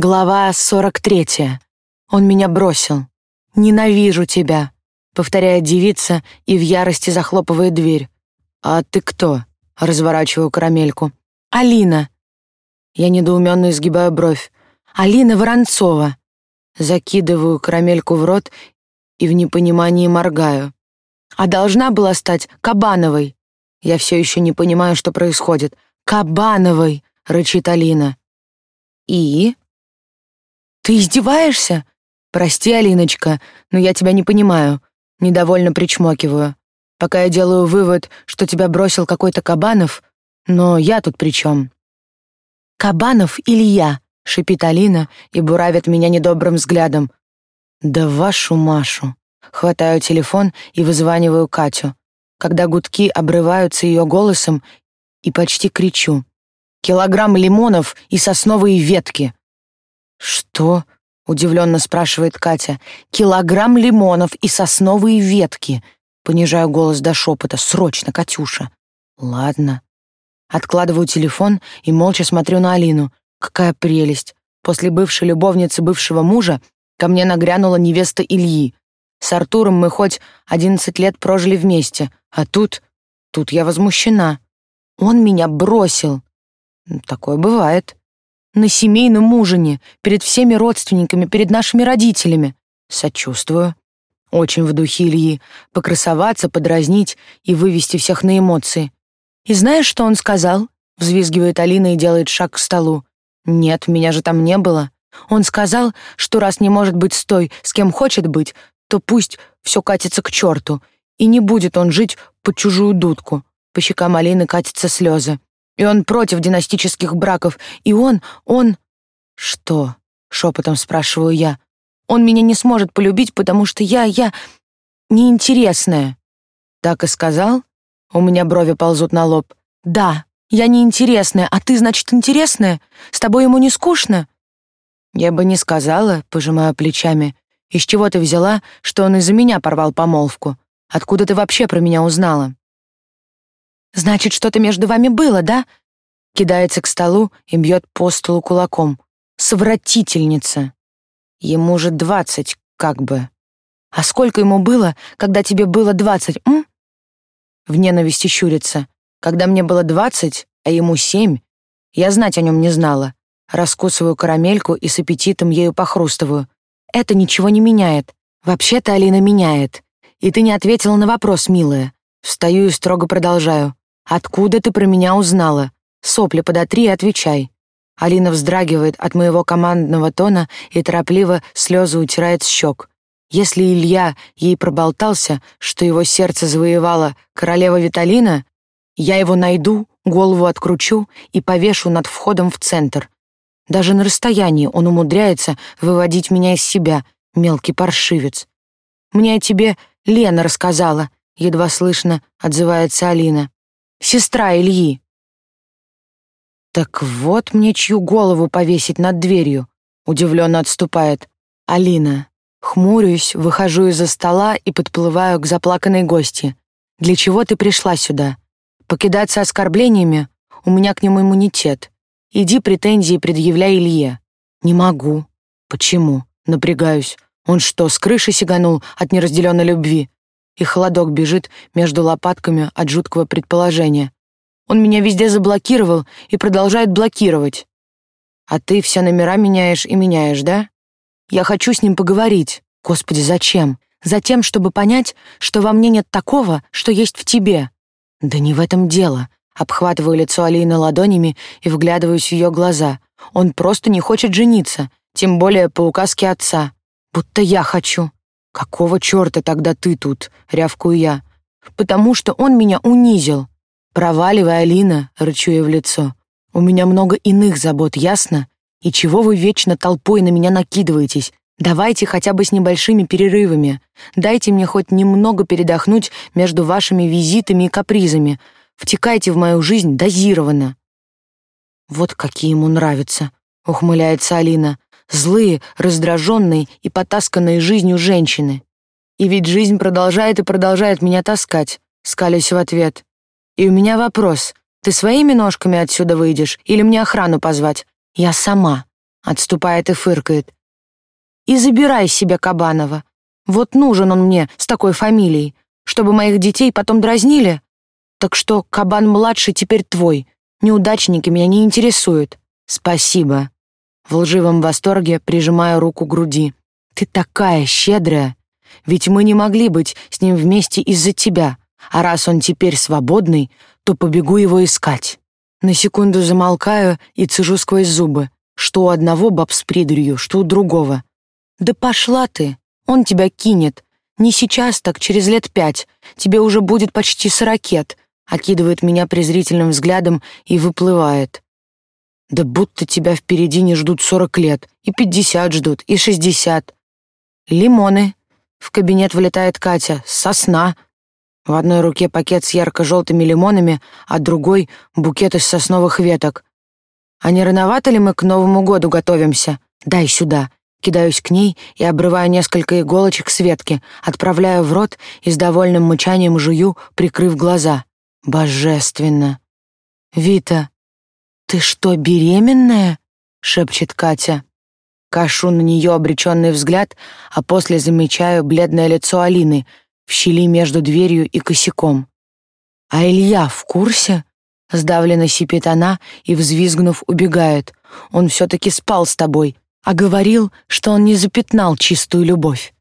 Глава 43. Он меня бросил. «Ненавижу тебя», — повторяет девица и в ярости захлопывает дверь. «А ты кто?» — разворачиваю карамельку. «Алина». Я недоуменно изгибаю бровь. «Алина Воронцова». Закидываю карамельку в рот и в непонимании моргаю. А должна была стать Кабановой. Я все еще не понимаю, что происходит. «Кабановой!» — рычит Алина. «И?» «Ты издеваешься?» «Прости, Алиночка, но я тебя не понимаю». Недовольно причмокиваю. Пока я делаю вывод, что тебя бросил какой-то Кабанов, но я тут при чем? «Кабанов или я?» — шипит Алина и буравит меня недобрым взглядом. «Да вашу Машу!» Хватаю телефон и вызваниваю Катю. Когда гудки обрываются ее голосом, и почти кричу. «Килограмм лимонов и сосновые ветки!» «Что?» — удивленно спрашивает Катя. «Килограмм лимонов и сосновые ветки!» Понижаю голос до шепота. «Срочно, Катюша!» «Ладно». Откладываю телефон и молча смотрю на Алину. Какая прелесть! После бывшей любовницы бывшего мужа ко мне нагрянула невеста Ильи. С Артуром мы хоть одиннадцать лет прожили вместе, а тут... Тут я возмущена. Он меня бросил. Такое бывает на семейном ужине, перед всеми родственниками, перед нашими родителями. Сочувствую. Очень в духе Ильи. Покрасоваться, подразнить и вывести всех на эмоции. «И знаешь, что он сказал?» Взвизгивает Алина и делает шаг к столу. «Нет, меня же там не было. Он сказал, что раз не может быть с той, с кем хочет быть, то пусть все катится к черту, и не будет он жить под чужую дудку». По щекам Алины катятся слезы. И он против династических браков. И он, он... Что? Шепотом спрашиваю я. Он меня не сможет полюбить, потому что я, я... неинтересная. Так и сказал? У меня брови ползут на лоб. Да, я неинтересная, а ты, значит, интересная? С тобой ему не скучно? Я бы не сказала, пожимая плечами. Из чего ты взяла, что он из-за меня порвал помолвку? Откуда ты вообще про меня узнала? Значит, что-то между вами было, да? Кидается к столу и бьет по столу кулаком. Совратительница. Ему же двадцать, как бы. А сколько ему было, когда тебе было двадцать, м? В ненависти щурится. Когда мне было двадцать, а ему семь, я знать о нем не знала. Раскусываю карамельку и с аппетитом ею похрустываю. Это ничего не меняет. Вообще-то Алина меняет. И ты не ответила на вопрос, милая. Встаю и строго продолжаю. «Откуда ты про меня узнала? Сопли подотри и отвечай». Алина вздрагивает от моего командного тона и торопливо слезы утирает с щек. Если Илья ей проболтался, что его сердце завоевала королева Виталина, я его найду, голову откручу и повешу над входом в центр. Даже на расстоянии он умудряется выводить меня из себя, мелкий паршивец. «Мне о тебе Лена рассказала», — едва слышно отзывается Алина сестра Ильи. Так вот мне чью голову повесить над дверью, удивленно отступает Алина. Хмурюсь, выхожу из-за стола и подплываю к заплаканной гости. Для чего ты пришла сюда? Покидаться оскорблениями? У меня к нему иммунитет. Иди претензии предъявляй Илье. Не могу. Почему? Напрягаюсь. Он что, с крыши сиганул от неразделенной любви? И холодок бежит между лопатками от жуткого предположения. Он меня везде заблокировал и продолжает блокировать. А ты все номера меняешь и меняешь, да? Я хочу с ним поговорить. Господи, зачем? Затем, чтобы понять, что во мне нет такого, что есть в тебе. Да не в этом дело. Обхватываю лицо Алины ладонями и вглядываюсь в ее глаза. Он просто не хочет жениться, тем более по указке отца. Будто я хочу. «Какого черта тогда ты тут?» — рявкую я. «Потому что он меня унизил». «Проваливай, Алина», — рычу я в лицо. «У меня много иных забот, ясно? И чего вы вечно толпой на меня накидываетесь? Давайте хотя бы с небольшими перерывами. Дайте мне хоть немного передохнуть между вашими визитами и капризами. Втекайте в мою жизнь дозированно». «Вот какие ему нравятся», — ухмыляется Алина злые, раздраженные и потасканные жизнью женщины. И ведь жизнь продолжает и продолжает меня таскать, скалясь в ответ. И у меня вопрос. Ты своими ножками отсюда выйдешь или мне охрану позвать? Я сама. отступает и фыркает. И забирай себе Кабанова. Вот нужен он мне с такой фамилией, чтобы моих детей потом дразнили. Так что Кабан-младший теперь твой. Неудачники меня не интересуют. Спасибо. В лживом восторге прижимаю руку к груди. Ты такая щедрая. Ведь мы не могли быть с ним вместе из-за тебя. А раз он теперь свободный, то побегу его искать. На секунду замолкаю и цежу сквозь зубы. Что у одного баб с придурью, что у другого. Да пошла ты, он тебя кинет. Не сейчас, так через лет пять. Тебе уже будет почти сорокет. Окидывает меня презрительным взглядом и выплывает. Да будто тебя впереди не ждут сорок лет, и пятьдесят ждут, и шестьдесят. Лимоны. В кабинет влетает Катя. Сосна. В одной руке пакет с ярко-желтыми лимонами, а другой — букет из сосновых веток. А не рановато ли мы к Новому году готовимся? Дай сюда. Кидаюсь к ней и обрываю несколько иголочек с ветки, отправляю в рот и с довольным мычанием жую, прикрыв глаза. Божественно. «Вита, ты что, беременная?» — шепчет Катя. Кашу на нее обреченный взгляд, а после замечаю бледное лицо Алины в щели между дверью и косяком. «А Илья в курсе?» — сдавленно сипит она и, взвизгнув, убегает. «Он все-таки спал с тобой, а говорил, что он не запятнал чистую любовь.